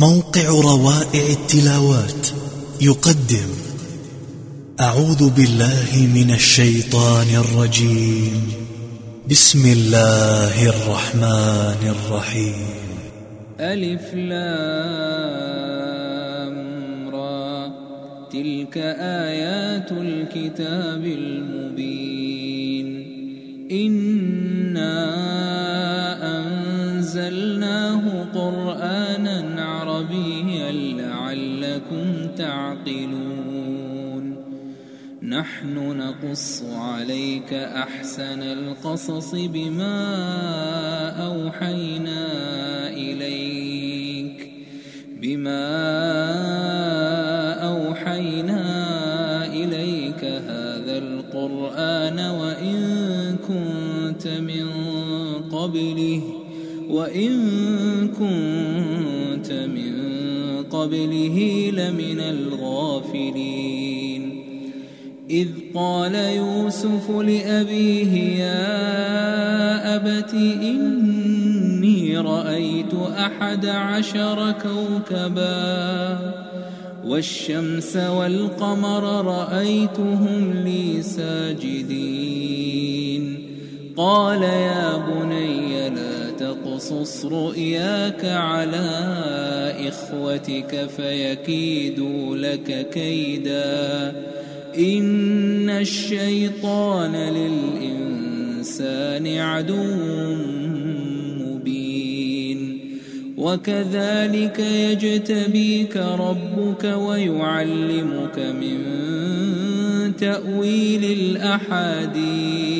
موقع روائع التلاوات يقدم أعوذ بالله من الشيطان الرجيم بسم الله الرحمن الرحيم ألف لام را. تلك آيات الكتاب المبين. إنا أنزلناه قرآنا لعلكم تعقلون. نحن نقص عليك أحسن القصص بما أوحينا إليك. بما أوحينا إليك هذا القرآن وإن كنت من قبله وإن كنت من قبله لمن الغافلين. إذ قال يوسف لأبيه يا أبت إني رأيت أحد عشر كوكبا والشمس والقمر رأيتهم لي ساجدين. قال يا بني لا تقصص رؤياك على إخوتك فيكيدوا لك كيدا. إن الشيطان للإنسان عدو مبين. وكذلك يجتبيك ربك ويعلمك من تأويل الأحاديث.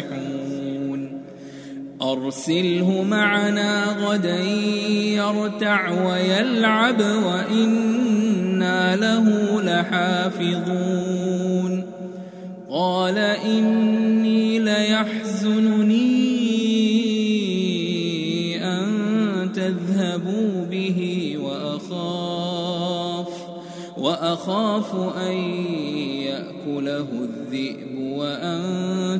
لناصحون أرسله معنا غدا يرتع ويلعب وإنا له لحافظون. قال إني ليحزنني أن تذهبوا به وأخاف وأخاف أن يأكله الذئب.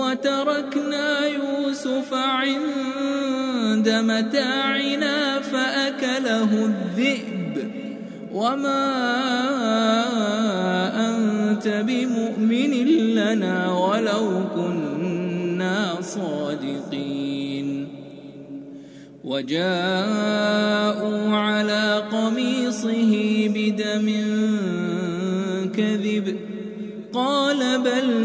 وتركنا يوسف عند متاعنا فأكله الذئب. وما أنت بمؤمن لنا ولو كنا صادقين. وجاءوا على قميصه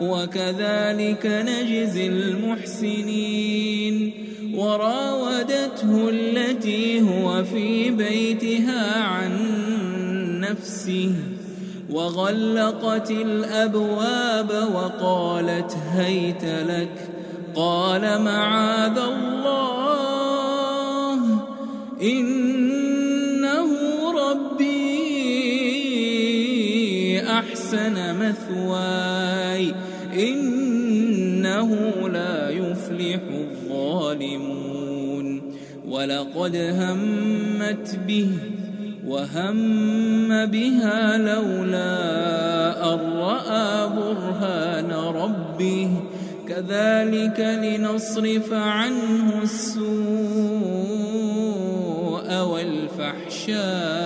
وكذلك نجزي المحسنين. وراودته التي هو في بيتها عن نفسه وغلقت الأبواب وقالت هيت لك قال معاذ الله إنه ربي أحسن مثواي ولقد همت به وهم بها لولا أن رأى برهان ربه. كذلك لنصرف عنه السوء والفحشاء.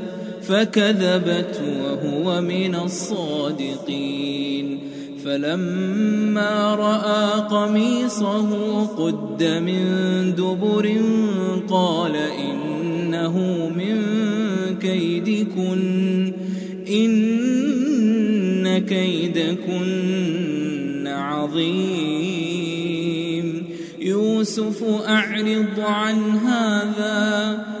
فكذبت وهو من الصادقين. فلما رأى قميصه قد من دبر قال إنه من كيدكن إن كيدكن عظيم. يوسف أعرض عن هذا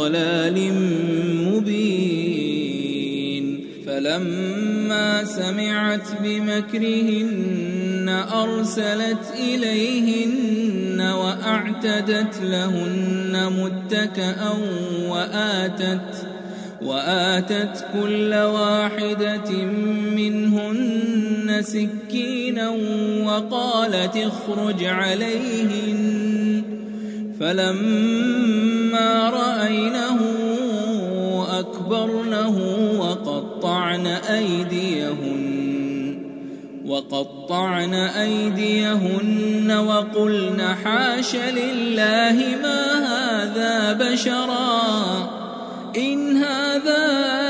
ضلال مبين. فلما سمعت بمكرهن أرسلت إليهن وأعتدت لهن متكأ وآتت وآتت كل واحدة منهن سكينا وقالت اخرج عليهن. فلما رأينه أكبرنه وقطعن أيديهن وقطعن أيديهن وقلن حاش لله ما هذا بشرا إن هذا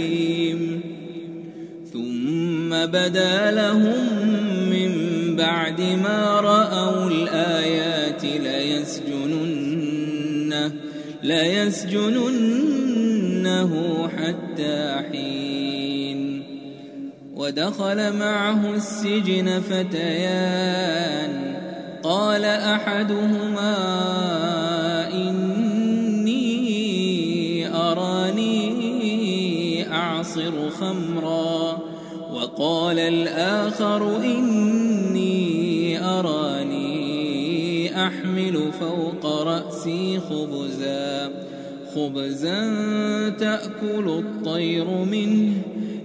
بدا لهم من بعد ما رأوا الآيات ليسجننه, ليسجننه حتى حين. ودخل معه السجن فتيان قال أحدهما إني أراني أعصر خمرا. وقال الآخر إني أراني أحمل فوق رأسي خبزا خبزا تأكل الطير منه.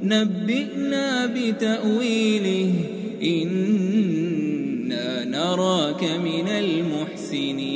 نبئنا بتأويله إنا نراك من المحسنين.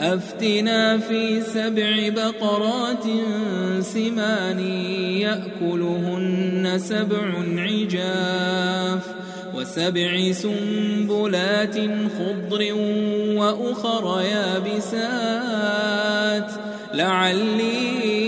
أفتنا في سبع بقرات سمان يأكلهن سبع عجاف وسبع سنبلات خضر وأخر يابسات لعلي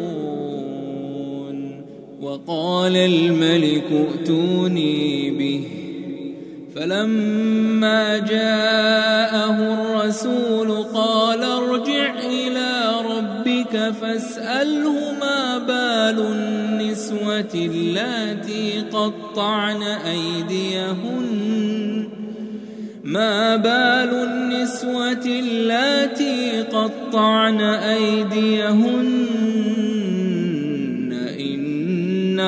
وقال الملك ائتوني به. فلما جاءه الرسول قال ارجع إلى ربك فاسأله ما بال النسوة اللاتي قطعن أيديهن. ما بال النسوة اللاتي قطعن أيديهن.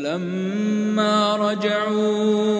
فلما رجعوا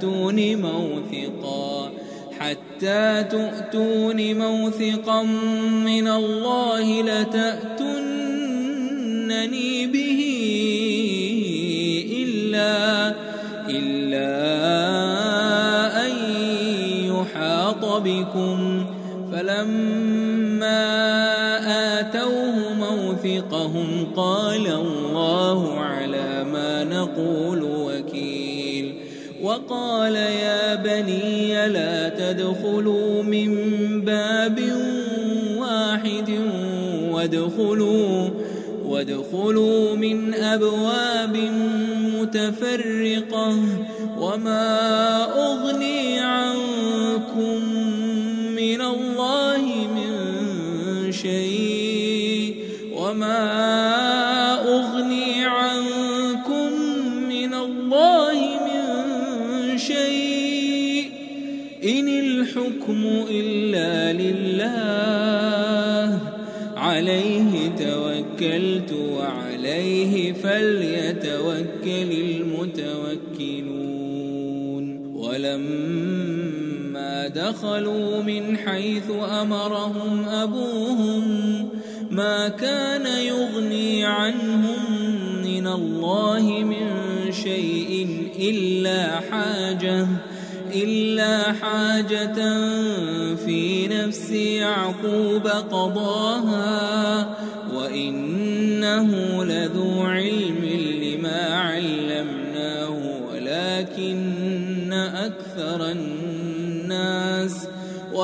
تؤتون موثقا حتى تؤتون موثقا من الله لتأتنني به إلا إلا أن يحاط بكم. فلما آتوه موثقهم قال وقال يا بني لا تدخلوا من باب واحد وادخلوا وادخلوا من أبواب متفرقة. وما أغني فليتوكل المتوكلون ولما دخلوا من حيث أمرهم أبوهم ما كان يغني عنهم من الله من شيء إلا حاجة إلا حاجة في نفس يعقوب قضاها وإنه لذو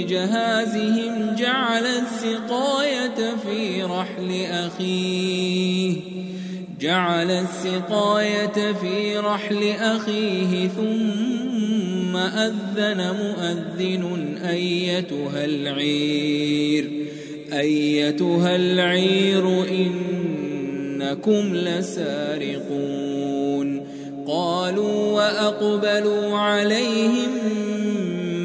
بجهازهم جعل السقاية في رحل أخيه جعل السقاية في رحل أخيه ثم أذن مؤذن أيتها العير أيتها العير إنكم لسارقون. قالوا وأقبلوا عليهم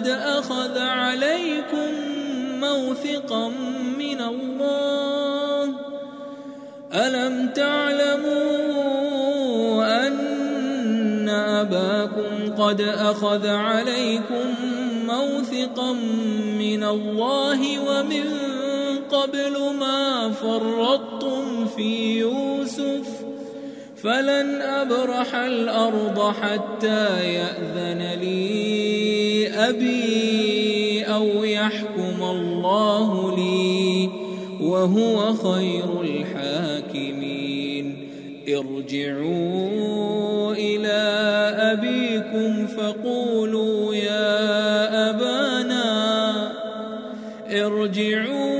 قد أخذ عليكم موثقا من الله. ألم تعلموا أن أباكم قد أخذ عليكم موثقا من الله ومن قبل ما فرطتم في يوسف؟ فلن أبرح الأرض حتى يأذن لي أبي أو يحكم الله لي وهو خير الحاكمين. ارجعوا إلى أبيكم فقولوا يا أبانا. ارجعوا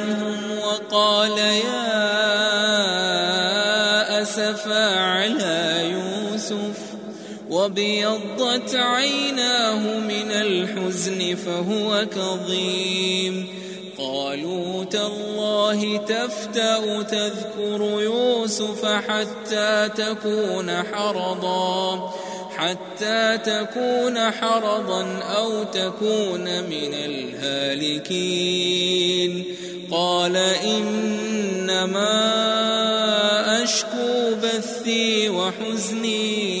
وابيضت عيناه من الحزن فهو كظيم قالوا تالله تفتأ تذكر يوسف حتى تكون حرضا حتى تكون حرضا أو تكون من الهالكين. قال إنما أشكو بثي وحزني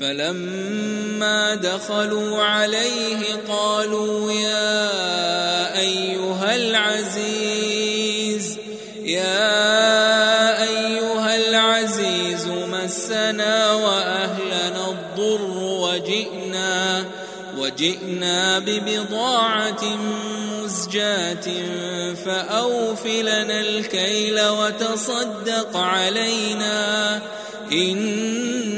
فلما دخلوا عليه قالوا يا أيها العزيز يا أيها العزيز مسنا وأهلنا الضر وجئنا وجئنا ببضاعة مزجاة فأوفلنا الكيل وتصدق علينا. إن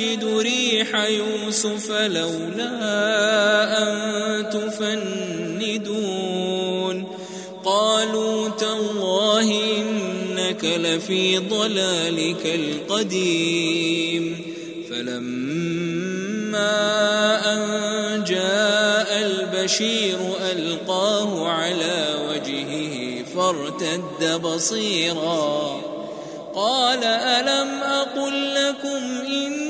لأجد ريح يوسف لولا أن تفندون. قالوا تالله إنك لفي ضلالك القديم. فلما أن جاء البشير ألقاه على وجهه فارتد بصيرا. قال ألم أقل لكم إني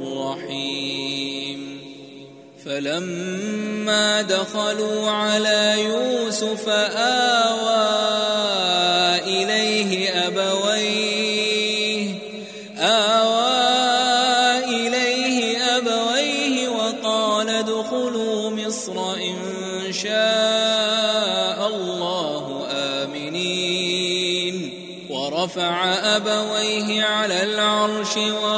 الرحيم. فلما دخلوا على يوسف آوى إليه أبويه آوى إليه أبويه وقال ادخلوا مصر إن شاء الله آمنين. ورفع أبويه على العرش له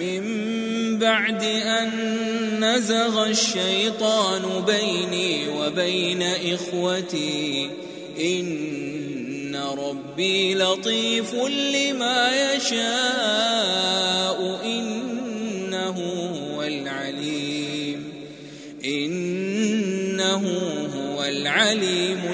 من بعد أن نزغ الشيطان بيني وبين إخوتي. إن ربي لطيف لما يشاء. إنه هو العليم. إنه هو العليم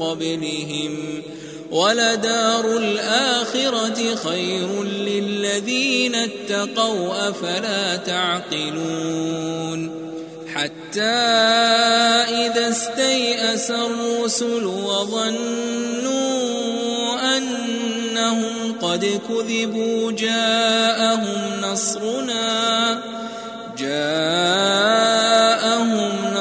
قبلهم ولدار الآخرة خير للذين اتقوا أفلا تعقلون حتى إذا استيأس الرسل وظنوا أنهم قد كذبوا جاءهم نصرنا جاءهم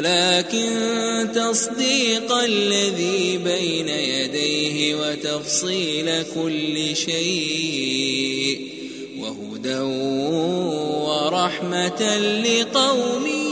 ولكن تصديق الذي بين يديه وتفصيل كل شيء وهدى ورحمة لقوم